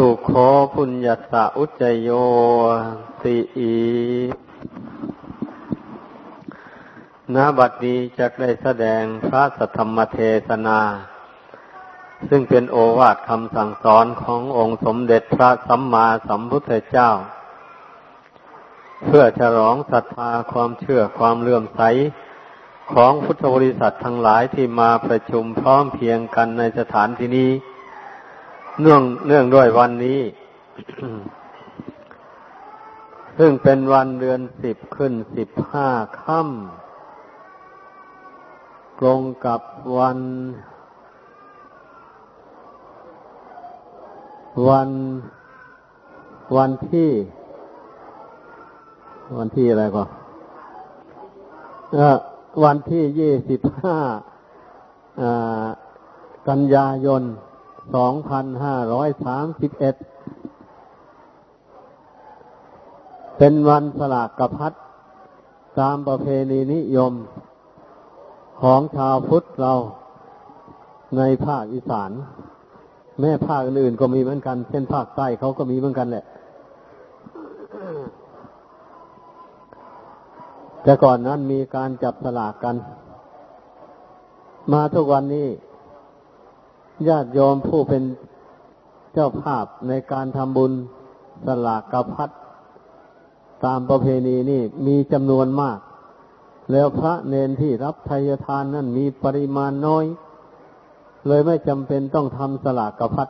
สุโขปุญญาสะอุจโยติอีณบัดนี้จะได้แสดงพระสัทธรรมเทศนา ซึ่งเป็นโอวาทคำสั่งสอนขององค์สมเด็จพระสัมมาสัมพุทธเจ้า เพื่อฉลองศรัทธาความเชื่อความเลื่อมใสของพุทธบริษัททั้งหลายที่มาประชุมพร้อมเพียงกันในสถานที่นี้ เนื่องเนื่องด้วยวันนี้ ซึ่งเป็นวันเดือนสิบขึ้นสิบห้าค่ำตรงกับวัน วัน วันที่ วันที่อะไรก็วันที่ยี่สิบห้ากันยายน สองพันห้าร้อยสามสิบเอ็ดเป็นวันสลากกระพัดตามประเพณีนิยมของชาวพุทธเราในภาคอีสาน แม่ภาคอื่นก็มีเหมือนกันเช่นภาคใต้เขาก็มีเหมือนกันแหละ แต่ก่อนนั้นมีการจับสลากกัน มาทุกวันนี้ ญาติโยมผู้เป็นเจ้าภาพในการทำบุญสลากกระพัดตามประเพณีนี่มีจำนวนมาก แล้วพระเนนที่รับทายทานนั่นมีปริมาณน้อย เลยไม่จำเป็นต้องทำสลากกระพัด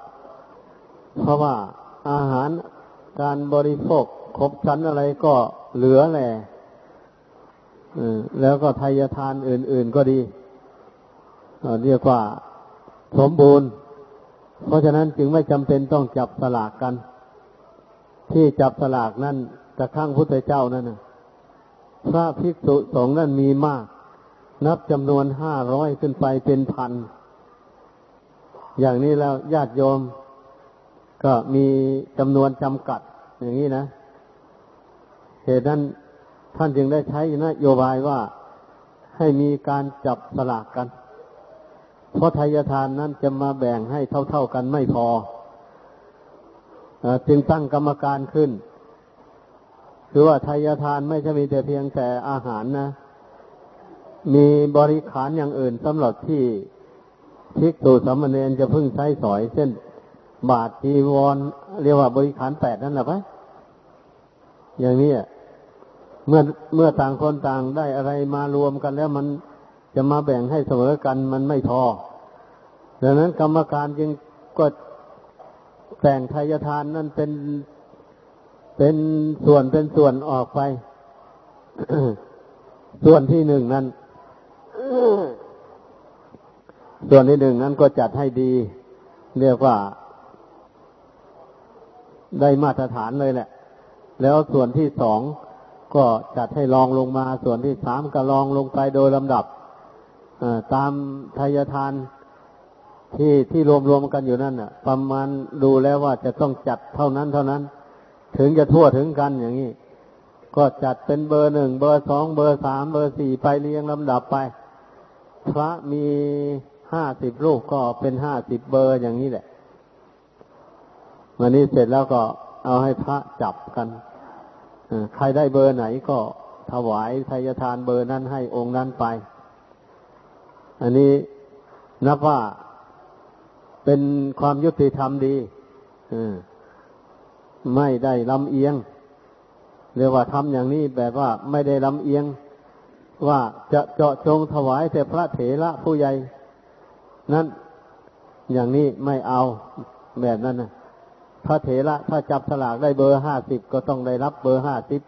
เพราะว่าอาหารการบริโภคครบชั้นอะไรก็เหลือแหละแล้วก็ทายทานอื่น ๆก็ดีเรียกว่า สมบูรณ์ เพราะฉะนั้นจึงไม่จำเป็นต้องจับสลากกัน ที่จับสลากนั่นจะข้างพุทธเจ้านั่นนะพระภิกษุสงฆ์นั่นมีมาก นับจำนวนห้าร้อยขึ้นไปเป็นพัน อย่างนี้แล้วญาติโยม ก็มีจำนวนจำกัด อย่างนี้นะ เหตุนั้นท่านจึงได้ใช้นโยบายว่าให้มีการจับสลากกัน เพราะทายทานนั้นจะมาแบ่งให้เท่า ๆกันไม่พอจึงตั้งกรรมการขึ้น คือว่าทายทานไม่ใช่มีแต่เพียงแต่อาหารนะ มีบริขารอย่างอื่นสำหรับที่ทิกตูสามเณรจะพึ่งใช้สอยเช่น บาทจีวร เรียกว่าบริขารแปดนั่นแหละไหมอย่างนี้เมื่อเมื่อต่างคนต่างได้อะไรมารวมกันแล้วมัน จะมาแบ่งให้เสมอกันมันไม่พอ ดังนั้นกรรมการจึงก็แต่งทายทานนั่นเป็นเป็นส่วนเป็นส่วนออกไป ส่วนที่หนึ่งนั้น ส่วนที่หนึ่งนั้นก็จัดให้ดี เรียกว่า ได้มาตรฐานเลยแหละ แล้วส่วนที่สองก็จัดให้ลองลงมา ส่วนที่สามก็ลองลงไปโดยลำดับ ตามทายทานที่ที่รวมรวมกันอยู่นั่นน่ะ ประมาณดูแล้วว่าจะต้องจัดเท่านั้นเท่านั้น ถึงจะทั่วถึงกันอย่างนี้ ก็จัดเป็นเบอร์หนึ่งเบอร์สองเบอร์สามเบอร์สี่ไปเรียงลำดับไป พระมีห้าสิบรูปก็เป็นห้าสิบเบอร์อย่างนี้แหละวันนี้เสร็จแล้วก็เอาให้พระจับกันใครได้เบอร์ไหนก็ถวายทายทานเบอร์นั้นให้องค์นั้นไป อันนี้นับว่าเป็นความยุติธรรมดีไม่ได้ลำเอียง เรียกว่าทำอย่างนี้แบบว่าไม่ได้ลำเอียง ว่าจะเจาะจงถวายแต่พระเถระผู้ใหญ่ นั้นอย่างนี้ไม่เอาแบบนั้นนะพระเถระถ้าจับสลากได้เบอร์ห้าสิบก็ต้องได้รับเบอร์ห้าสิบ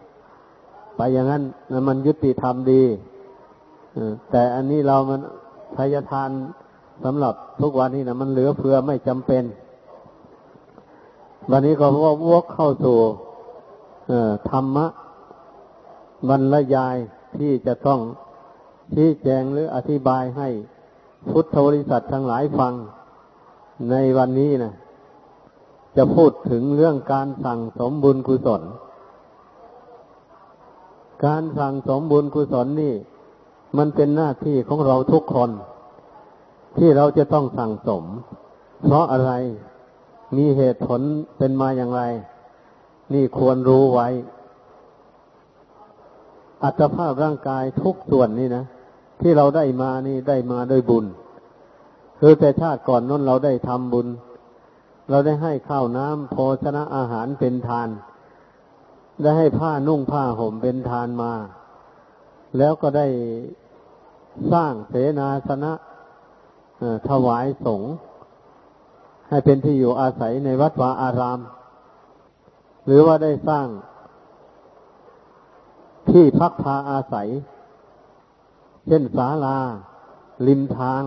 ไปอย่างนั้นมันยุติธรรมดีแต่อันนี้เรามัน ทายทานสำหรับทุกวันนี้นะมันเหลือเฟือไม่จำเป็น วันนี้ก็ว่าวกเข้าสู่ธรรมะบรรยายที่จะต้องชี้แจงหรืออธิบายให้พุทธบริษัททั้งหลายฟังในวันนี้นะจะพูดถึงเรื่องการสั่งสมบุญกุศล การสั่งสมบุญกุศลนี่ มันเป็นหน้าที่ของเราทุกคน ที่เราจะต้องสั่งสม เพราะอะไรมีเหตุผลเป็นมาอย่างไร นี่ควรรู้ไว้ อัตภาพร่างกายทุกส่วนนี่นะ ที่เราได้มานี่ได้มาด้วยบุญ คือแต่ชาติก่อนนั้นเราได้ทำบุญ เราได้ให้ข้าวน้ำโภชนะอาหารเป็นทาน ได้ให้ผ้านุ่งผ้าห่มเป็นทานมา แล้วก็ได้สร้างเสนาสนะถวายสงฆ์ให้เป็นที่อยู่อาศัยในวัดวาอาราม หรือว่าได้สร้างที่พักพาอาศัย เช่นศาลา ริมทาง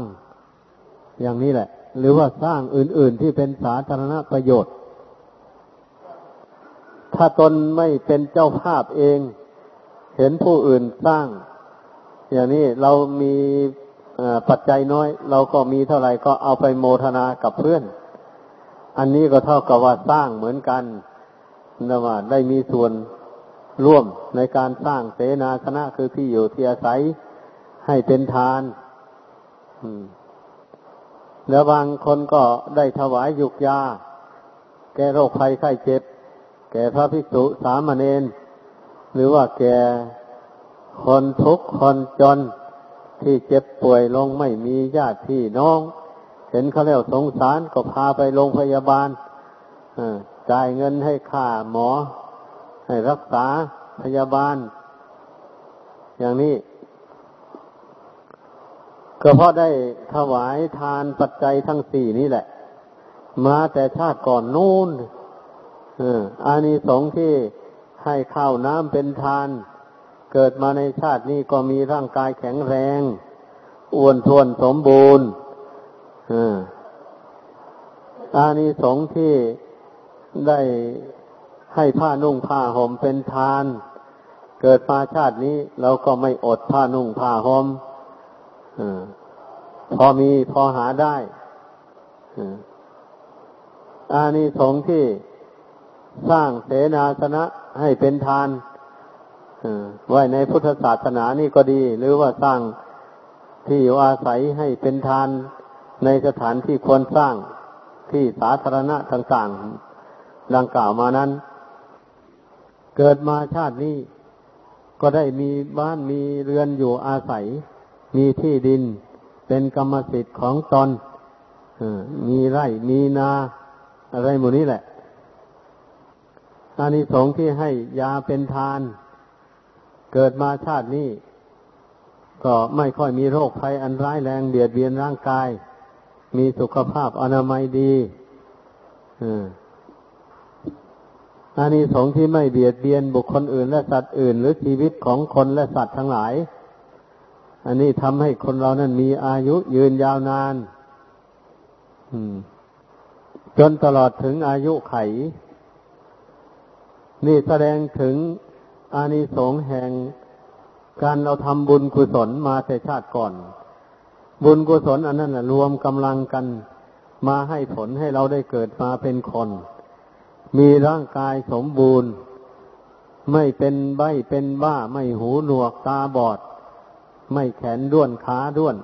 อย่างนี้แหละ หรือว่าสร้างอื่น ๆ ที่เป็นสาธารณประโยชน์ ถ้าตนไม่เป็นเจ้าภาพเอง เห็นผู้อื่นสร้าง อย่างนี้เรามีปัจจัยน้อย เราก็มีเท่าไหร่ก็เอาไปโมทนากับเพื่อน อันนี้ก็เท่ากับว่าสร้างเหมือนกันนะว่าได้มีส่วนร่วมในการสร้างเสนาสนะคือที่อยู่ที่อาศัยให้เป็นทานแล้วบางคนก็ได้ถวายยุกยา แก้โรคภัยไข้เจ็บ แก่พระภิกษุสามเณร หรือว่าแก่คนทุกข์คนจนที่เจ็บป่วยลงไม่มีญาติพี่น้อง เห็นเขาแล้วสงสารก็พาไปโรงพยาบาลจ่ายเงินให้ค่าหมอ ให้รักษาพยาบาล อย่างนี้ ก็เพราะได้ถวายทานปัจจัยทั้งสี่นี่แหละ มาแต่ชาติก่อนนู่นอานิสงส์ที่ ให้ข้าวน้ำเป็นทาน เกิดมาในชาตินี้ก็มีร่างกายแข็งแรง อ้วนท้วนสมบูรณ์อานิสงส์ที่ได้ให้ผ้านุ่งผ้าห่มเป็นทาน เกิดมาชาตินี้เราก็ไม่อดผ้านุ่งผ้าห่มพอมีพอหาได้อานิสงส์ที่สร้างเสนาสนะ ให้เป็นทานไว้ในพุทธศาสนานี่ก็ดี หรือว่าสร้างที่อยู่อาศัยให้เป็นทานในสถานที่ควรสร้างที่สาธารณะต่างๆดังกล่าวมานั้น เกิดมาชาตินี้ก็ได้มีบ้านมีเรือนอยู่อาศัย มีที่ดินเป็นกรรมสิทธิ์ของตนมีไร่มีนาอะไรหมดนี้แหละ อานิสงส์ที่ให้ยาเป็นทาน เกิดมาชาตินี้ ก็ไม่ค่อยมีโรคภัยอันร้ายแรงเบียดเบียนร่างกาย มีสุขภาพอนามัยดีอันนี้สงที่ไม่เบียดเบียนบุคคลอื่นและสัตว์อื่น หรือชีวิตของคนและสัตว์ทั้งหลาย อันนี้ทำให้คนเรานั้นมีอายุยืนยาวนานจนตลอดถึงอายุไข นี่แสดงถึงอานิสงส์แห่งการเราทำบุญกุศลมาแต่ชาติก่อน บุญกุศลอันนั้นรวมกำลังกันมาให้ผลให้เราได้เกิดมาเป็นคน มีร่างกายสมบูรณ์ ไม่เป็นใบเป็นบ้า ไม่หูหนวกตาบอด ไม่แขนด้วนขาด้วน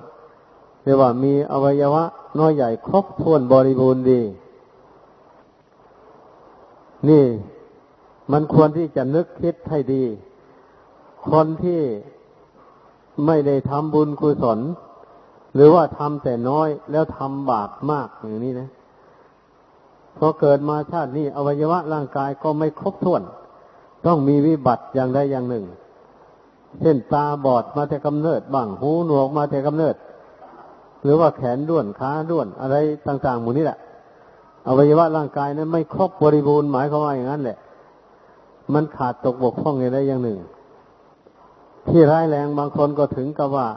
เรียกว่ามีอวัยวะ น้อยใหญ่ครบถ้วนบริบูรณ์ดี นี่ มันควรที่จะนึกคิดให้ดี คนที่ไม่ได้ทำบุญกุศล หรือว่าทำแต่น้อยแล้วทำบาปมากอย่างนี้นะพอเกิดมาชาตินี้อวัยวะร่างกายก็ไม่ครบถ้วน ต้องมีวิบัติอย่างใดอย่างหนึ่ง เช่นตาบอดมาแต่กำเนิดบ้างหูหนวกมาแต่กำเนิด หรือว่าแขนด้วนขาด้วนอะไรต่างๆหมู่นี้แหละอวัยวะร่างกายนั้นไม่ครบบริบูรณ์หมายความว่าอย่างนั้นแหละ มันขาดตกบกพร่องอย่างใดอย่างหนึ่ง ที่ร้ายแรงบางคนก็ถึงกับว่า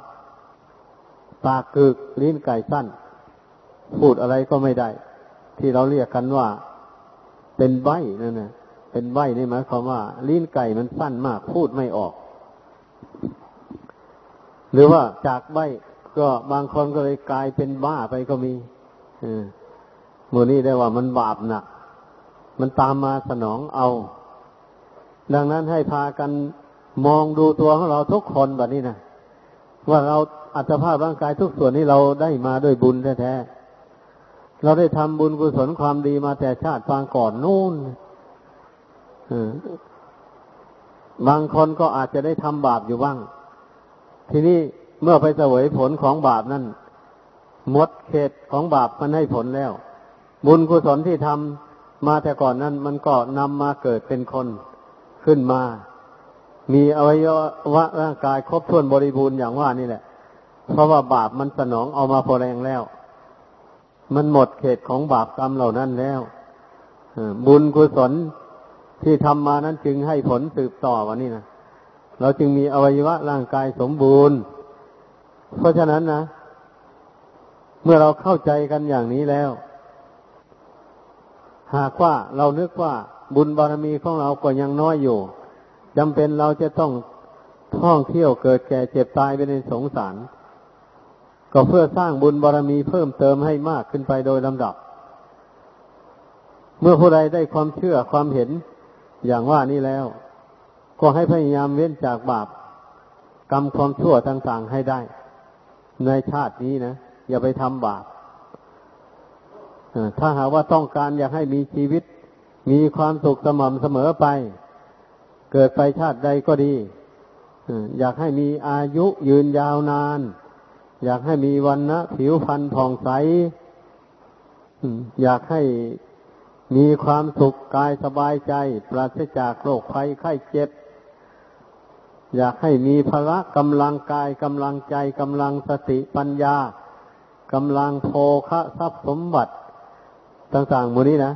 ปากกึกลิ้นไก่สั้น พูดอะไรก็ไม่ได้ ที่เราเรียกกันว่า เป็นใบนั่นนะเป็นใบนี่หมายความว่า ลิ้นไก่มันสั้นมาก พูดไม่ออก หรือว่าจากใบก็บางคนก็เลยกลายเป็นบ้าไปก็มีหมู่นี้ได้ว่ามันบาปหนักมันตามมาสนองเอา ดังนั้นให้พากันมองดูตัวของเราทุกคนแบบนี้นะว่าเราอัตภาพร่างกายทุกส่วนนี้เราได้มาด้วยบุญแท้ๆเราได้ทำบุญกุศลความดีมาแต่ชาติปางก่อนนู่นบางคนก็อาจจะได้ทำบาปอยู่บ้าง ทีนี้เมื่อไปเสวยผลของบาปนั้นหมดเขตของบาปมันให้ผลแล้ว บุญกุศลที่ทำมาแต่ก่อนนั้น มันก็นำมาเกิดเป็นคน ขึ้นมา มีอวัยวะร่างกายครบถ้วนบริบูรณ์อย่างว่านี่แหละ เพราะว่าบาปมันสนองเอามาพอแรงแล้ว มันหมดเขตของบาปกรรมเหล่านั้นแล้วบุญกุศลที่ทำมานั้นจึงให้ผลสืบต่อวันนี้นะเราจึงมีอวัยวะร่างกายสมบูรณ์ เพราะฉะนั้นนะเมื่อเราเข้าใจกันอย่างนี้แล้ว หากว่าเรานึกว่า บุญบารมีของเราก็ยังน้อยอยู่จำเป็นเราจะต้องท่องเที่ยวเกิดแก่เจ็บตายไปในสงสาร ก็เพื่อสร้างบุญบารมีเพิ่มเติมให้มากขึ้นไปโดยลำดับ เมื่อผู้ใดได้ความเชื่อความเห็นอย่างว่านี้แล้ว ก็ให้พยายามเว้นจากบาปกรรมความชั่วต่างๆให้ได้ ในชาตินี้นะ อย่าไปทำบาปถ้าหากว่าต้องการอยากให้มีชีวิต มีความสุขสม่ำเสมอไป เกิดไปชาติใดก็ดี อยากให้มีอายุยืนยาวนาน อยากให้มีวันนะผิวพรรณผ่องใส อยากให้มีความสุขกายสบายใจ ปราศจากโรคภัยไข้เจ็บ อยากให้มีพละกำลังกายกำลังใจกำลังสติปัญญากำลังโภคะทรัพย์สมบัติ ต่างๆหมดนี้นะ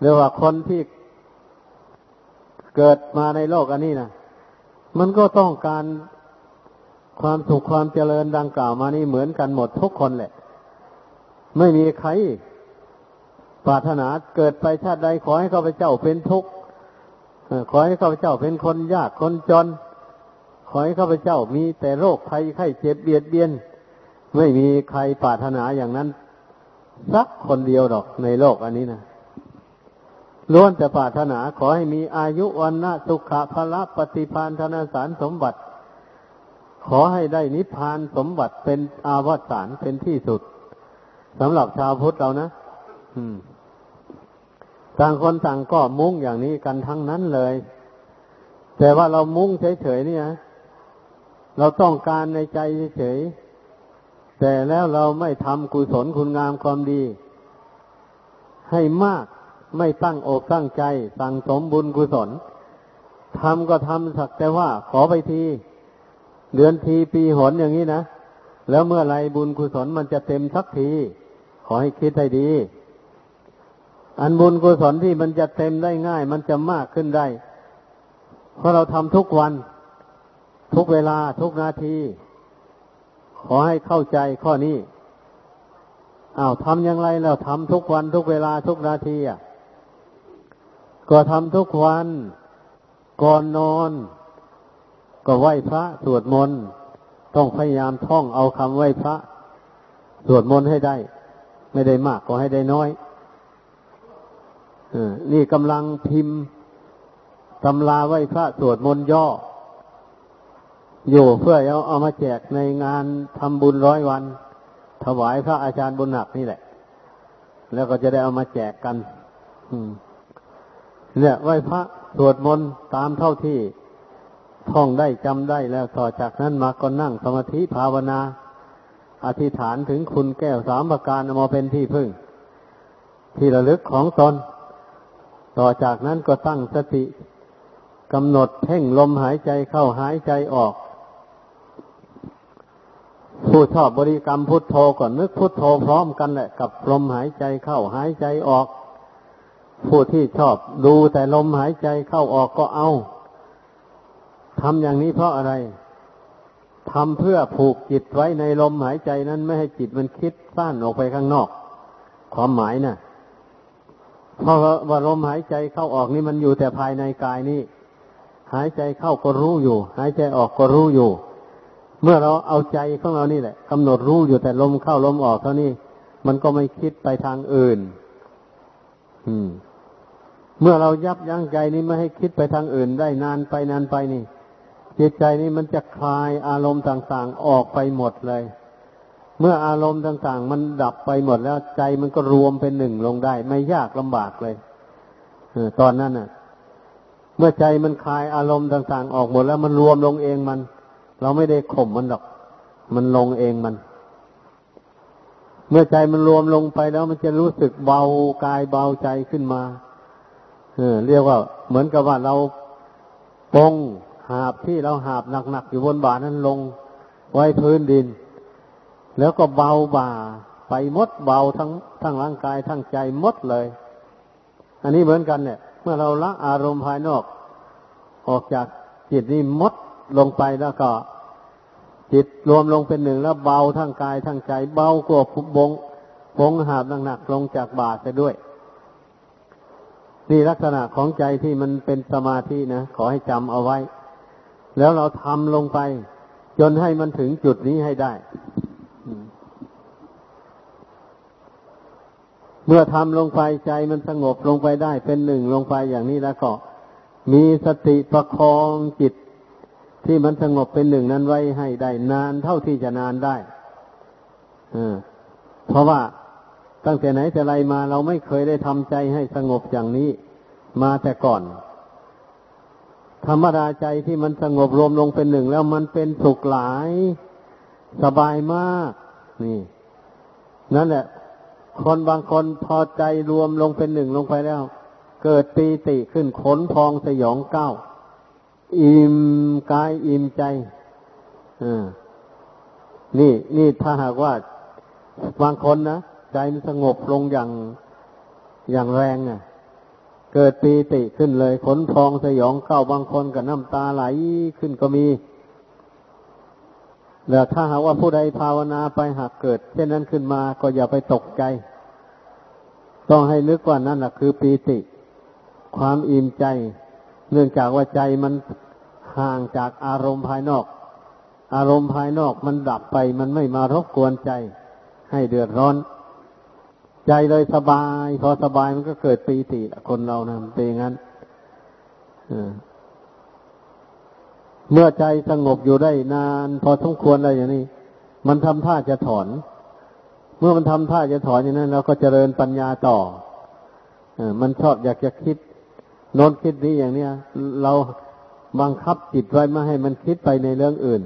เรียกว่าคนที่เกิดมาในโลกอันนี้นะมันก็ต้องการความสุขความเจริญดังกล่าวมานี่เหมือนกันหมดทุกคนแหละ ไม่มีใครปรารถนาเกิดไปชาติใดขอให้ข้าพเจ้าเป็นทุกข์ขอให้ข้าพเจ้าเป็นคนยากคนจน ขอให้ข้าพเจ้ามีแต่โรคภัยไข้เจ็บเบียดเบียน ไม่มีใครปรารถนาอย่างนั้น สักคนเดียวดอกในโลกอันนี้นะล้วนแต่ปรารถนาขอให้มีอายุวันนะสุขะพละปฏิพานธนสารสมบัติ ขอให้ได้นิพพานสมบัติเป็นอาวสานเป็นที่สุดสำหรับชาวพุทธเรานะต่างคนต่างก็มุ่งอย่างนี้กันทั้งนั้นเลย แต่ว่าเรามุ่งเฉยๆนี่นะเราต้องการในใจเฉยๆ แต่แล้วเราไม่ทำกุศลคุณงามความดี ให้มากไม่ตั้งอกตั้งใจ สั่งสมบุญกุศลทำก็ทำสักแต่ว่า ขอไปที เดือนทีปีหนอย่างนี้นะ แล้วเมื่อไรบุญกุศลมันจะเต็มสักที ขอให้คิดให้ดี อันบุญกุศลที่มันจะเต็มได้ง่าย มันจะมากขึ้นได้ เพราะเราทำทุกวัน ทุกเวลาทุกนาที ขอให้เข้าใจข้อนี้อ้าวทำอย่างไรแล้วทำทุกวันทุกเวลาทุกนาทีอะก็ทำทุกวันก่อนนอน ก็ไหว้พระสวดมนต์ต้องพยายามท่องเอาคำไหว้พระ สวดมนต์ให้ได้ ไม่ได้มากก็ให้ได้น้อยนี่กำลังพิมพ์ตำราไหว้พระสวดมนต์ย่อ อยู่เพื่อเอาเอามาแจกในงานทำบุญร้อยวัน ถวายพระอาจารย์บุญหนักนี่แหละ แล้วก็จะได้เอามาแจกกันเนี่ยไหว้พระสวดมนต์ตามเท่าที่ท่องได้จำได้แล้วต่อจากนั้นมาก็นั่งสมาธิภาวนา อธิษฐานถึงคุณแก้วสามประการมาเป็นที่พึ่ง ที่ระลึกของตน ต่อจากนั้นก็ตั้งสติกำหนดเพ่งลมหายใจเข้าหายใจออก ผู้ชอบบริกรรมพุทโธก่อนนึกพุทโธพร้อมกันแหละกับลมหายใจเข้าหายใจออก ผู้ที่ชอบดูแต่ลมหายใจเข้าออกก็เอาทำอย่างนี้เพราะอะไรทำเพื่อผูกจิตไว้ในลมหายใจนั้นไม่ให้จิตมันคิดสั้นออกไปข้างนอก ความหมายนะ่ะเพราะว่าลมหายใจเข้าออกนี่มันอยู่แต่ภายในกายนี่หายใจเข้าก็รู้อยู่ หายใจออกก็รู้อยู่ เมื่อเราเอาใจของเรานี่แหละกำหนดรู้อยู่แต่ลมเข้าลมออกเท่านี้มันก็ไม่คิดไปทางอื่น อืม เมื่อเรายับยั้งใจนี้ไม่ให้คิดไปทางอื่น ได้นานไปนานไปนี่จิตใจนี้มันจะคลายอารมณ์ต่างๆออกไปหมดเลย เมื่ออารมณ์ต่างๆ มันดับไปหมดแล้วใจมันก็รวมเป็นหนึ่งลงได้ ไม่ยากลำบากเลยตอนนั้นน่ะ เมื่อใจมันคลายอารมณ์ต่าง ๆ ออกหมดแล้วมันรวมลงเองมัน เราไม่ได้ข่มมันหรอก มันลงเองมัน เมื่อใจมันรวมลงไปแล้วมันจะรู้สึกเบากายเบาใจขึ้นมา เออ เรียกว่า เหมือนกับว่าเราปงหาบที่เราหาบหนักๆอยู่บนบ่านั้นลงไว้พื้นดิน แล้วก็เบาบ่าไปมดเบาทั้งทั้งร่างกายทั้งใจมดเลย อันนี้เหมือนกันเนี่ย เมื่อเราละอารมณ์ภายนอก ออกจากจิตนี่มด ลงไปแล้วก็ จิตรวมลงเป็นหนึ่งแล้วเบาทั้งกายทั้งใจ เบากว่าบงบงหาบหนักๆลงจากบาทไปด้วย นี่ลักษณะของใจที่มันเป็นสมาธินะขอให้จำเอาไว้ แล้วเราทำลงไป จนให้มันถึงจุดนี้ให้ได้เมื่อทำลงไปใจมันสงบลงไปได้เป็นหนึ่งลงไปอย่างนี้แล้วก็มีสติประคองจิต ที่มันสงบเป็นหนึ่งนั้นไว้ให้ได้นานเท่าที่จะนานได้เพราะว่าตั้งแต่ไหนแต่ไรมาเราไม่เคยได้ทำใจให้สงบอย่างนี้ มาแต่ก่อน ธรรมดาใจที่มันสงบรวมลงเป็นหนึ่งแล้วมันเป็นสุขหลาย สบายมาก นี่ นั่นแหละ คนบางคนพอใจรวมลงเป็นหนึ่งลงไปแล้ว เกิดปีติขึ้นขนพองสยองเก้า อิ่มกายอิ่มใจอ่านี่นี่ถ้าหากว่าบางคนนะใจมันสงบลงอย่างอย่างแรงอะ เกิดปีติขึ้นเลยขนพองสยองเก้าบางคนกับน้ำตาไหลขึ้นก็มีแล้วถ้าหากว่าผู้ใดภาวนาไปหากเกิด เช่นนั้นขึ้นมาก็อย่าไปตกใจ ต้องให้นึกว่านั่นแหละคือปีติ ความอิ่มใจ เนื่องจากว่าใจมันห่างจากอารมณ์ภายนอก อารมณ์ภายนอกมันดับไป มันไม่มารบกวนใจ ให้เดือดร้อน ใจเลยสบาย พอสบายมันก็เกิดปีติคนเรานะเป็นอย่างนั้นเมื่อใจสงบอยู่ได้นาน พอสมควรอะไรอย่างนี้ มันทำท่าจะถอน เมื่อมันทำท่าจะถอนอย่างนั้นเราก็เจริญปัญญาต่ออมันชอบอยากจะคิด โน้นคิดนี้อย่างเนี้ยเราบังคับจิตไว้ไม่ให้มันคิดไปในเรื่องอื่น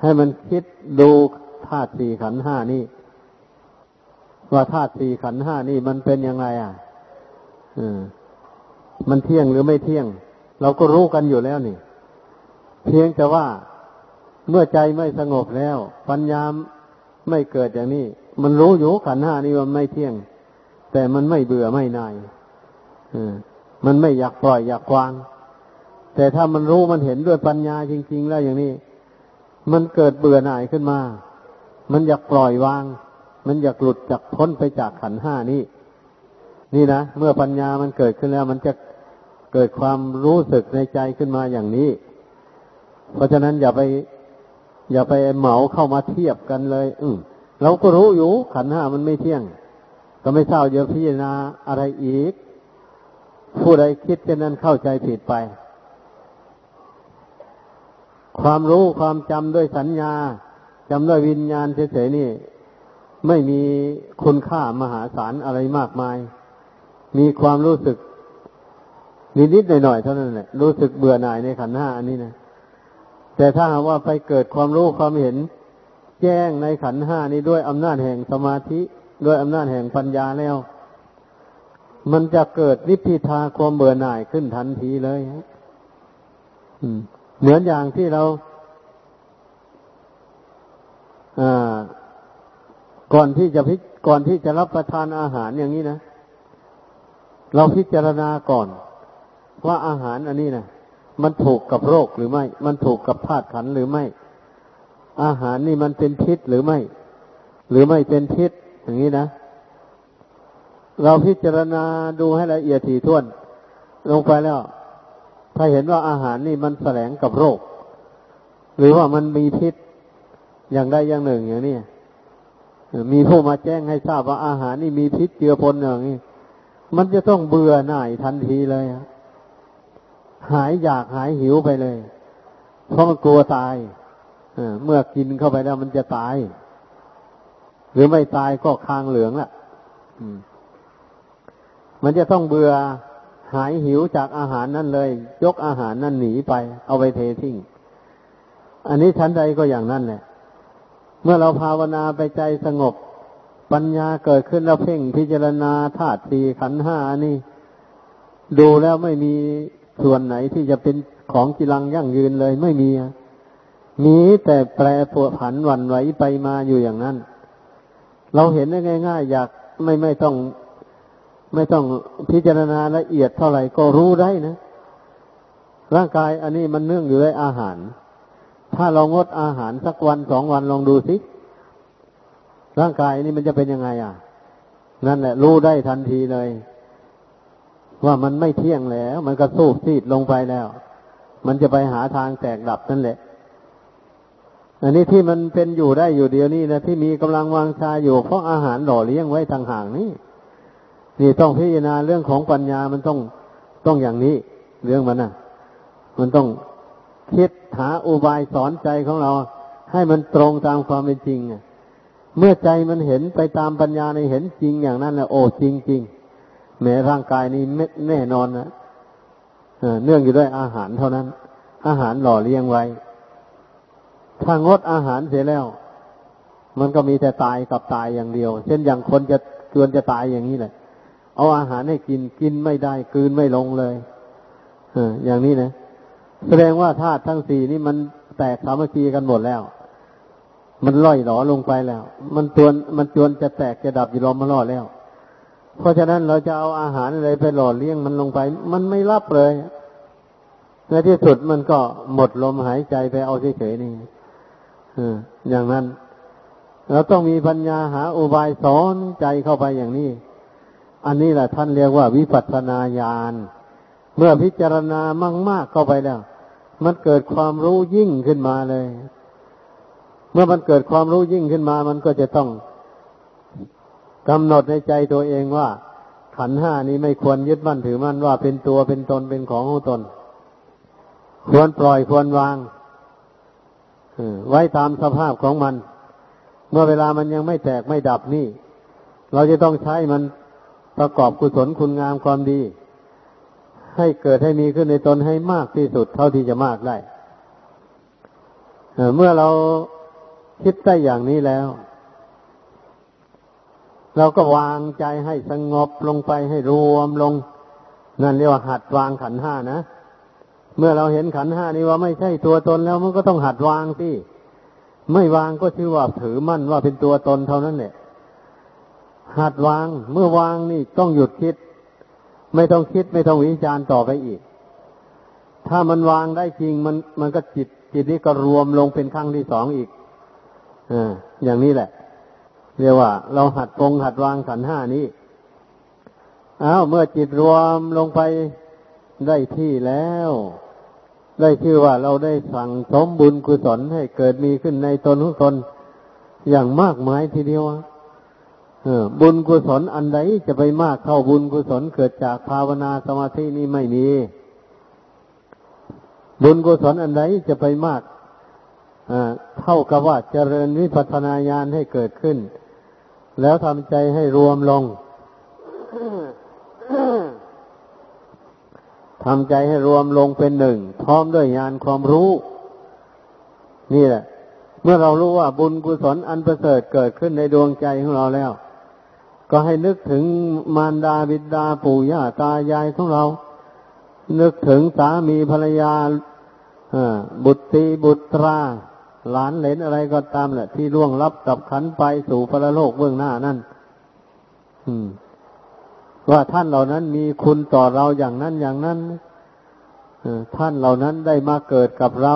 ให้มันคิดดูธาตุสี่ขันห้านี่ ว่าธาตุสี่ขันห้านี่มันเป็นยังไงอะอมันเที่ยงหรือไม่เที่ยง เราก็รู้กันอยู่แล้วนี่ เพียงแต่ว่าเมื่อใจไม่สงบแล้ว ปัญญามไม่เกิดอย่างนี้ มันรู้อยู่ขันห้านี่มันไม่เที่ยง แต่มันไม่เบื่อไม่นายมั มันไม่อยากปล่อยอยากวาง แต่ถ้ามันรู้มันเห็นด้วยปัญญาจริง ๆ แล้วอย่างนี้ มันเกิดเบื่อหน่ายขึ้นมา มันอยากปล่อยวาง มันอยากหลุดจากพ้นไปจากขันห้านี้นี่นะเมื่อปัญญามันเกิดขึ้นแล้ว มันจะเกิดความรู้สึกในใจขึ้นมาอย่างนี้ เพราะฉะนั้นอย่าไป อย่าไปเหมาเข้ามาเทียบกันเลย อืมเราก็รู้อยู่ขันห้ามันไม่เที่ยง ก็ไม่เศร้าเยอะพิจารณาอะไรอีก ผู้ใดคิดเช่นนั้นเข้าใจผิดไป ความรู้ความจำด้วยสัญญาจำด้วยวิญญาณเฉยๆนี่ ไม่มีคุณค่ามหาศาลอะไรมากมาย มีความรู้สึกนิดๆหน่อยๆเท่านั้นแหละรู้สึกเบื่อหน่ายในขันห้าอันนี้นะแต่ถ้าหากว่าไปเกิดความรู้ความเห็น แจ้งในขันห้านี้ด้วยอำนาจแห่งสมาธิ ด้วยอำนาจแห่งปัญญาแล้ว มันจะเกิดนิพพิทาความเบื่อหน่ายขึ้นทันทีเลยเหมือนอย่างที่เราก่อนที่จะพิก่อนที่จะรับประทานอาหารอย่างนี้นะเราพิจารณาก่อน ว่าอาหารอันนี้นะมันถูกกับโรคหรือไม่ มันถูกกับธาตุขันหรือไม่ อาหารนี่มันเป็นพิษหรือไม่ หรือไม่เป็นพิษอย่างนี้นะ เราพิจารณาดูให้ละเอียดถี่ถ้วน ลงไปแล้ว ถ้าเห็นว่าอาหารนี่มันแสลงกับโรค หรือว่ามันมีพิษอย่างใดอย่างหนึ่งอย่างนี้มีผู้มาแจ้งให้ทราบว่าอาหารนี่มีพิษเจือปนอย่างนี้ มันจะต้องเบื่อหน่ายทันทีเลยหายอยากหายหิวไปเลย เพราะมันกลัวตายเมื่อกินเข้าไปแล้วมันจะตาย หรือไม่ตายก็คางเหลืองละ มันจะต้องเบื่อหายหิวจากอาหารนั่นเลย ยกอาหารนั่นหนีไป เอาไปเททิ้งอันนี้ชั้นใดก็อย่างนั้นแหละ เมื่อเราภาวนาไปใจสงบ ปัญญาเกิดขึ้นแล้วเพ่งพิจารณาธาตุสี่ขันห้านี่ ดูแล้วไม่มีส่วนไหนที่จะเป็นของกิรังยั่งยืนเลยไม่มีมีแต่แปรปวผันวันไหวไปมาอยู่อย่างนั้น เราเห็นได้ง่าย ๆ อยากไม่ไม่ต้อง ไม่ต้องพิจารณาละเอียดเท่าไหร่ก็รู้ได้นะ ร่างกายอันนี้มันเนื่องอยู่ด้วยอาหาร ถ้าเรางดอาหารสักวันสองวันลองดูสิ ร่างกายนี่มันจะเป็นยังไง อะ นั่นแหละ รู้ได้ทันทีเลย ว่ามันไม่เที่ยงแล้ว มันก็สูบซีดลงไปแล้ว มันจะไปหาทางแตกดับนั่นแหละ อันนี้ที่มันเป็นอยู่ได้อยู่เดียวนี้นะที่มีกำลังวางชาอยู่เพราะอาหารหล่อเลี้ยงไว้ทางห่างนี่ นี่ต้องพิจารณาเรื่องของปัญญามันต้องต้องอย่างนี้ เรื่องมันนะ่ะ มันต้องคิดหาอุบายสอนใจของเรา ให้มันตรงตามความเป็นจริงเมื่อใจมันเห็นไปตามปัญญาในเห็นจริงอย่างนั้นนะโอ้จริงจริงแม้ร่างกายนี้แน่นอนนะเนื่องอยู่ด้วยอาหารเท่านั้น อาหารหล่อเลี้ยงไว้ ถ้างดอาหารเสียแล้ว มันก็มีแต่ตายกับตายอย่างเดียว เช่นอย่างคนจะเกินจะตายอย่างนี้แหละ เอาอาหารให้กินกินไม่ได้กืนไม่ลงเลยออย่างนี้นะ แสดงว่าธาตุทั้งสี่นี่มันแตกสามัคคีกันหมดแล้ว มันล่อยหลอลงไปแล้ว มันตวนมันจวนจะแตกจะดับอยู่ลมมาล่อแล้ว เพราะฉะนั้นเราจะเอาอาหารอะไรไปหล่อเลี้ยงมันลงไป มันไม่รับเลยในที่สุดมันก็หมดลมหายใจไปเอาเฉยๆนี่อย่างนั้นเราต้องมีปัญญาหาอุบายสอนใจเข้าไปอย่างนี้ อันนี้แหละท่านเรียกว่าวิปัสสนาญาณ เมื่อพิจารณามากๆเข้าไปแล้ว มันเกิดความรู้ยิ่งขึ้นมาเลย เมื่อมันเกิดความรู้ยิ่งขึ้นมา มันก็จะต้องกำหนดในใจตัวเองว่า ขันห้านี้ไม่ควรยึดมั่นถือมั่นว่าเป็นตัวเป็นตนเป็นของของตน ควรปล่อยควรวางไว้ตามสภาพของมัน เมื่อเวลามันยังไม่แตกไม่ดับนี่ เราจะต้องใช้มัน ประกอบกุศลคุณงามความดี ให้เกิดให้มีขึ้นในตนให้มากที่สุดเท่าที่จะมากได้เมื่อเราคิดได้อย่างนี้แล้ว เราก็วางใจให้สงบลงไปให้รวมลง นั่นเรียกว่าหัดวางขันห้านะเมื่อเราเห็นขันห้านี้ว่าไม่ใช่ตัวตนแล้วมันก็ต้องหัดวางที่ไม่วางก็ชื่อว่าถือมั่นว่าเป็นตัวตนเท่านั้นแหละ หัดวาง เมื่อวางนี่ต้องหยุดคิด ไม่ต้องคิดไม่ต้องวิจารณ์ต่อไปอีก ถ้ามันวางได้จริงมันมันก็จิตจิตนี้ก็รวมลงเป็นครั้งที่สองอีกออย่างนี้แหละ เรียกว่า เราหัดปรงหัดวางขันห้านี้อ้าวเมื่อจิตรวมลงไปได้ที่แล้ว ได้ชื่อว่าเราได้สั่งสมบุญกุศลให้เกิดมีขึ้นในตนของตนอย่างมากมายทีเดียว บุญกุศลอันใดจะไปมากเท่าบุญกุศลเกิดจากภาวนาสมาธินี้ไม่มี บุญกุศลอันใดจะไปมากเท่ากับว่าเจริญวิปัสนาญาณให้เกิดขึ้น แล้วทำใจให้รวมลงทำใจให้รวมลงเป็นหนึ่ง พร้อมด้วยญาณความรู้ นี่แหละ เมื่อเรารู้ว่าบุญกุศลอันประเสริฐเกิดขึ้นในดวงใจของเราแล้ว ก็ให้นึกถึงมารดาบิดาปู่ย่าตายายของเรา นึกถึงสามีภรรยาบุตรีบุตรา หลานเหลนอะไรก็ตามแหละ ที่ล่วงลับกับขันไปสู่พระโลกเบื้องหน้านั่นว่าท่านเหล่านั้นมีคุณต่อเราอย่างนั้นอย่างนั้นท่านเหล่านั้นได้มาเกิดกับเรา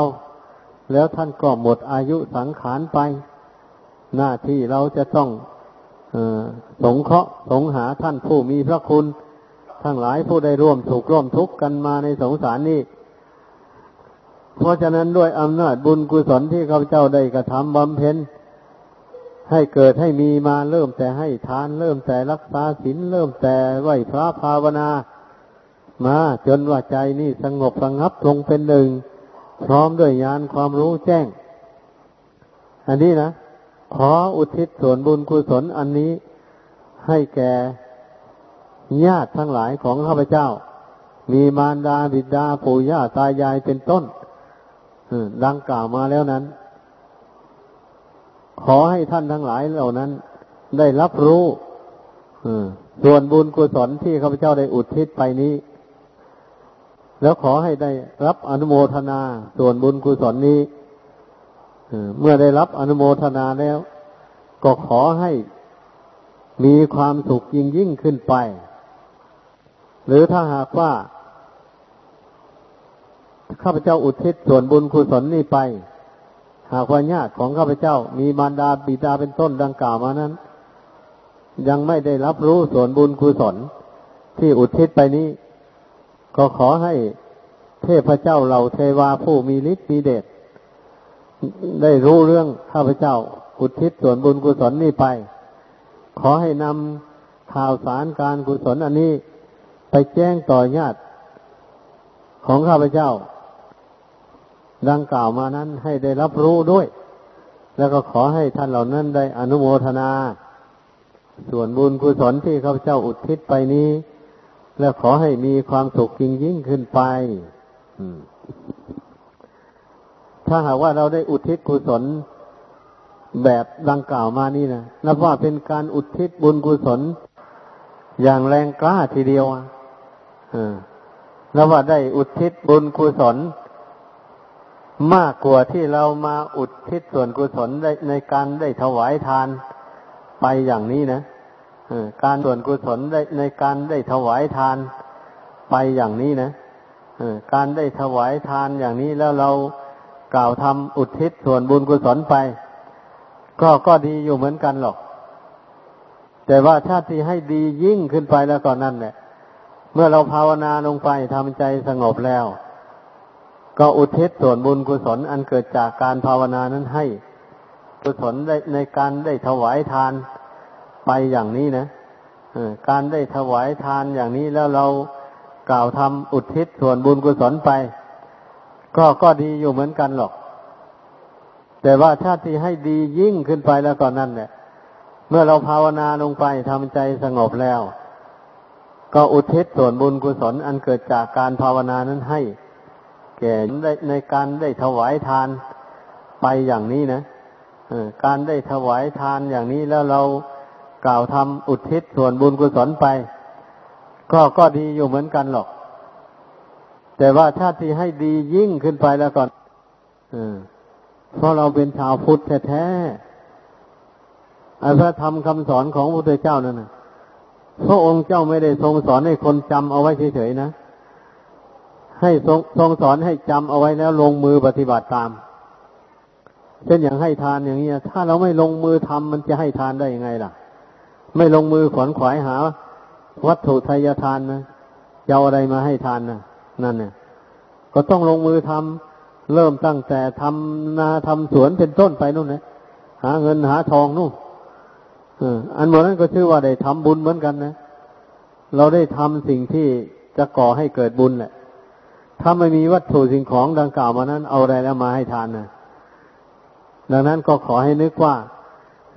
แล้วท่านก็หมดอายุสังขารไป หน้าที่เราจะต้อง สงเคราะห์สงหาท่านผู้มีพระคุณ ทั้งหลายผู้ได้ร่วมถูกร่วมทุกข์กันมาในสงสารนี้ เพราะฉะนั้นด้วยอำนาจบุญกุศลที่ข้าพเจ้าได้กระทำบำเพ็ญให้เกิดให้มีมาเริ่มแต่ให้ทานเริ่มแต่รักษาศีลเริ่มแต่ไหวพระภาวนา มาจนว่าใจนี่สงบสงับลงเป็นหนึ่ง พร้อมด้วยญาณความรู้แจ้ง อันนี้นะ ขออุทิศส่วนบุญกุศลอันนี้ให้แก่ญาติทั้งหลายของข้าพเจ้า มีมารดาบิดาปู่ย่าตายายเป็นต้นดังกล่าวมาแล้วนั้น ขอให้ท่านทั้งหลายเหล่านั้น ได้รับรู้ส่วนบุญกุศลที่ข้าพเจ้าได้อุทิศไปนี้ แล้วขอให้ได้รับอนุโมทนาส่วนบุญกุศลนี้ เมื่อได้รับอนุโมทนาแล้ว ก็ขอให้มีความสุขยิ่งยิ่งขึ้นไป หรือถ้าหากว่า ข้าพเจ้าอุทิศส่วนบุญกุศลนี้ไป หากว่าญาติของข้าพเจ้ามีมารดาบิดาเป็นต้นดังกล่าวมานั้น ยังไม่ได้รับรู้ส่วนบุญกุศลที่อุทิศไปนี้ ก็ขอให้เทพเจ้าเหล่าเทวาผู้มีฤทธิ์มีเดช ได้รู้เรื่องข้าพเจ้าอุทิศส่วนบุญกุศลนี้ไป ขอให้นำข่าวสารการกุศลอันนี้ ไปแจ้งต่อญาติ ของข้าพเจ้า ดังกล่าวมานั้นให้ได้รับรู้ด้วย แล้วก็ขอให้ท่านเหล่านั้นได้อนุโมทนา ส่วนบุญกุศลที่ข้าพเจ้าอุทิศไปนี้ แล้วขอให้มีความสุขยิ่งยิ่งขึ้นไป ถ้าหากว่าเราได้อุทิศกุศลแบบดังกล่าวมานี่นะนับว่าเป็นการอุทิศบุญกุศล อย่างแรงกล้าทีเดียวอะนับว่าได้อุทิศบุญกุศล มากกว่าที่เรามาอุทิศส่วนกุศลได้ในการได้ถวายทานไปอย่างนี้นะการส่วนกุศลได้ในการได้ถวายทานไปอย่างนี้นะการได้ถวายทานอย่างนี้แล้วเรา กล่าวทำอุทิศส่วนบุญกุศลไป ก็ก็ดีอยู่เหมือนกันหรอก แต่ว่าถ้าที่ให้ดียิ่งขึ้นไปแล้วก่อนนั่นเนี่ยเมื่อเราภาวนาลงไปทำใจสงบแล้ว ก็อุทิศส่วนบุญกุศลอันเกิดจากการภาวนานั้นให้กุศลได้ในการได้ถวายทานไปอย่างนี้นะการได้ถวายทานอย่างนี้แล้วเรากล่าวทำอุทิศส่วนบุญกุศลไป ก็ก็ดีอยู่เหมือนกันหรอก แต่ว่าถ้าที่ให้ดียิ่งขึ้นไปแล้วก่อนนั้นเนี่ยเมื่อเราภาวนาลงไปทำใจสงบแล้ว ก็อุทิศส่วนบุญกุศลอันเกิดจากการภาวนานั้นให้ แก่ในการได้ถวายทานไปอย่างนี้นะการได้ถวายทานอย่างนี้แล้วเรากล่าวทำอุทิศส่วนบุญกุศลไป ก็ก็ดีอยู่เหมือนกันหรอก แต่ว่าถ้าที่ให้ดียิ่งขึ้นไปแล้วก่อนเพราะเราเป็นชาวพุทธแท้ๆอพระธรรมคำสอนของพระพุทธเจ้านั่นนะพระองค์เจ้าไม่ได้ทรงสอนให้คนจำเอาไว้เฉยๆนะ ให้ทรงทรงสอนให้จำเอาไว้แล้วลงมือปฏิบัติตาม เช่นอย่างให้ทานอย่างนี้ถ้าเราไม่ลงมือทำมันจะให้ทานได้ยังไงล่ะ ไม่ลงมือขวนขวายหา วัตถุทายทานนะจะเอาอะไรมาให้ทานนะ นั่นเนี่ย ก็ต้องลงมือทำเริ่มตั้งแต่ทำนาทำสวนเป็นต้นไปนู่นนะหาเงินหาทองนู่นอันหมดนั้นก็ชื่อว่าได้ทำบุญเหมือนกันนะเราได้ทำสิ่งที่จะก่อให้เกิดบุญแหละ ถ้าไม่มีวัตถุสิ่งของดังกล่าวมานั้น เอาอะไรแล้วมาให้ทานนะดังนั้นก็ขอให้นึกว่า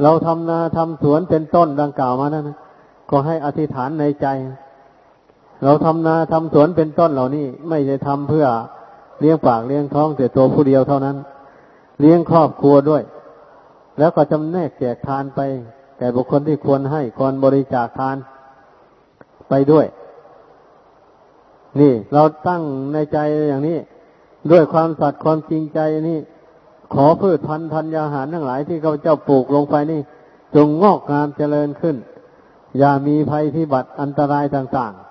เราทำนาทำสวนเป็นต้นดังกล่าวมานั้นก็ให้อธิษฐานในใจ เราทำนาทำสวนเป็นต้นเหล่านี้ ไม่ได้ทำเพื่อเลี้ยงปากเลี้ยงท้องแต่ตัวผู้เดียวเท่านั้น เลี้ยงครอบครัวด้วย แล้วก็จำแนกแจกทานไปแก่บุคคลที่ควรให้ควรบริจาคทานไปด้วย นี่ เราตั้งในใจอย่างนี้ ด้วยความสัตย์ความจริงใจนี่ขอพืชพันธุ์ธัญญาหารทั้งหลายที่ข้าพเจ้าปลูกลงไปนี่ จงงอกงามเจริญขึ้น อย่ามีภัยพิบัติอันตรายต่างๆ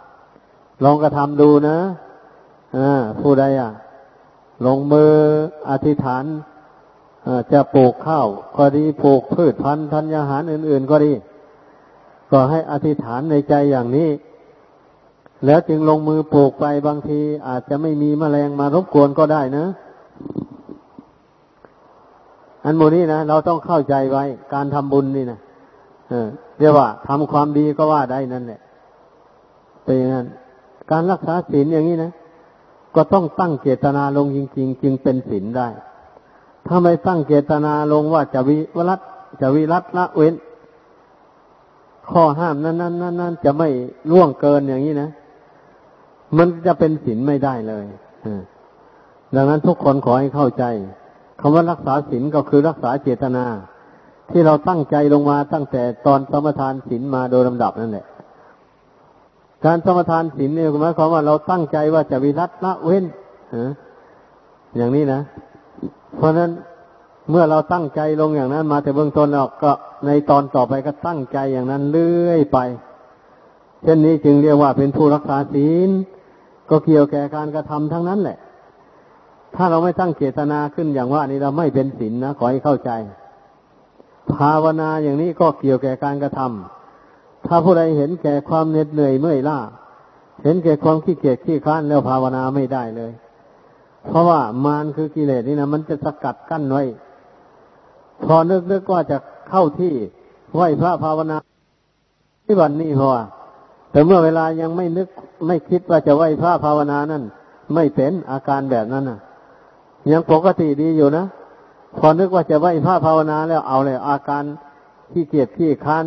ลองกระทำดูนะอ่าผู้ใดอะ ลงมืออธิษฐานจะปลูกข้าวก็ดีปลูกพืชพันธุ์ธัญญาหารอื่น ๆ ก็ดี ก็ให้อธิษฐานในใจอย่างนี้ แล้วจึงลงมือปลูกไปบางทีอาจจะไม่มีแมลงมารบกวนก็ได้นะ อันโมนี้นะเราต้องเข้าใจไว้ การทำบุญนี่นะเรียกว่าทำความดีก็ว่าได้นั่นแหละเป็นอย่างนั้น การรักษาศีลอย่างนี้นะ ก็ต้องตั้งเจตนาลงจริง ๆ จึงเป็นศีลได้ ถ้าไม่ตั้งเจตนาลงว่าจะวิวรัตจะวิรัตละเว้น ข้อห้ามนั้นนั้นนั้นนั้นจะไม่ล่วงเกินอย่างนี้นะ มันจะเป็นศีลไม่ได้เลยดังนั้นทุกคนขอให้เข้าใจคำว่ารักษาศีลก็คือรักษาเจตนา ที่เราตั้งใจลงมาตั้งแต่ตอนสมทานศีลมาโดยลำดับนั่นแหละ การสมทานศีลเนี่ยหมายความว่าเราตั้งใจว่าจะวิรัตละเว้นอย่างนี้นะ เพราะนั้นเมื่อเราตั้งใจลงอย่างนั้น มาแต่เบื้องต้นเราก็ในตอนต่อไปก็ตั้งใจอย่างนั้นเรื่อยไป เช่นนี้จึงเรียกว่าเป็นผู้รักษาศีล ก็เกี่ยวแก่การกระทำทั้งนั้นแหละ ถ้าเราไม่ตั้งเจตนาขึ้นอย่างว่านี้เราไม่เป็นศีลนนะขอให้เข้าใจ ภาวนาอย่างนี้ก็เกี่ยวแก่การกระทำ ถ้าผู้ใดเห็นแก่ความเหน็ดเหนื่อยเมื่อยล้าเห็นแก่ความขี้เกียจขี้ค้านแล้วภาวนาไม่ได้เลย เพราะว่ามารคือกิเลสนี่นะมันจะสกัดกั้นไว้ พอนึกนึกว่าจะเข้าที่ไหวพระภาวนาที่วันนี้พอแต่เมื่อเวลายังไม่นึกไม่คิดว่าจะไหวพระภาวนานั่นไม่เป็นอาการแบบนั้นนะยังปกติดีอยู่นะพอนึกว่าจะไหวพระภาวนาแล้วเอาเลยอาการขี้เกียจขี้ค้าน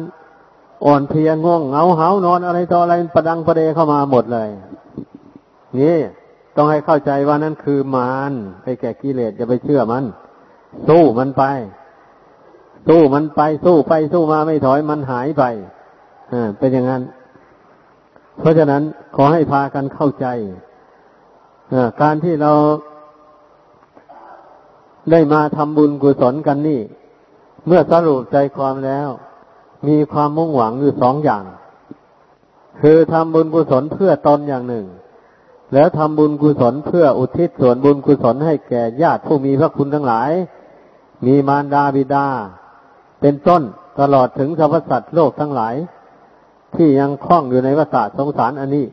อ่อนเพลียง่วงเหงาเหานอนอะไรต่ออะไรประดังประเดเข้ามาหมดเลย นี่ต้องให้เข้าใจว่านั่นคือมารไปแก่กิเลสจะไปเชื่อมัน สู้มันไป สู้มันไปสู้ไปสู้มาไม่ถอยมันหายไปอ่าเป็นอย่างนั้น เพราะฉะนั้นขอให้พากันเข้าใจการที่เราได้มาทำบุญกุศลกันนี่ เมื่อสรุปใจความแล้ว มีความมุ่งหวังอยู่สองอย่าง คือทำบุญกุศลเพื่อตนอย่างหนึ่ง แล้วทำบุญกุศลเพื่ออุทิศส่วนบุญกุศลให้แก่ญาติผู้มีพระคุณทั้งหลาย มีมารดาบิดา เป็นต้นตลอดถึงสรรพสัตว์โลกทั้งหลาย ที่ยังคล้องอยู่ในวัฏสงสารอันนี้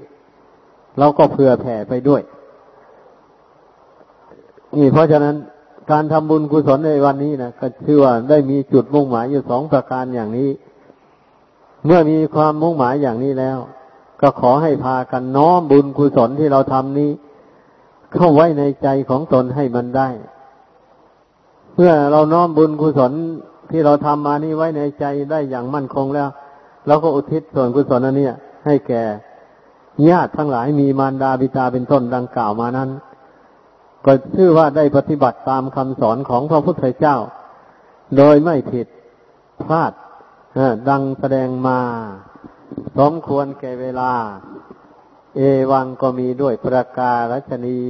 เราก็เผื่อแผ่ไปด้วย นี่เพราะฉะนั้นการทำบุญกุศลในวันนี้นะก็ชื่อว่าได้มีจุดมุ่งหมายอยู่สองประการอย่างนี้ เมื่อมีความมุ่งหมายอย่างนี้แล้ว ก็ขอให้พากันน้อมบุญกุศลที่เราทำนี้ เข้าไว้ในใจของตนให้มันได้ เมื่อเราน้อมบุญกุศลที่เราทำมานี้ไว้ในใจได้อย่างมั่นคงแล้วเราก็อุทิศส่วนกุศลอันเนี้ให้แก่ญาติทั้งหลายมีมารดาบิดาเป็นต้นดังกล่าวมานั้น ก็ชื่อว่าได้ปฏิบัติตามคำสอนของพระพุทธเจ้า โดยไม่ผิดพลาด ดังแสดงมา สมควรแก่เวลา เอวังก็มีด้วยประกาศชนี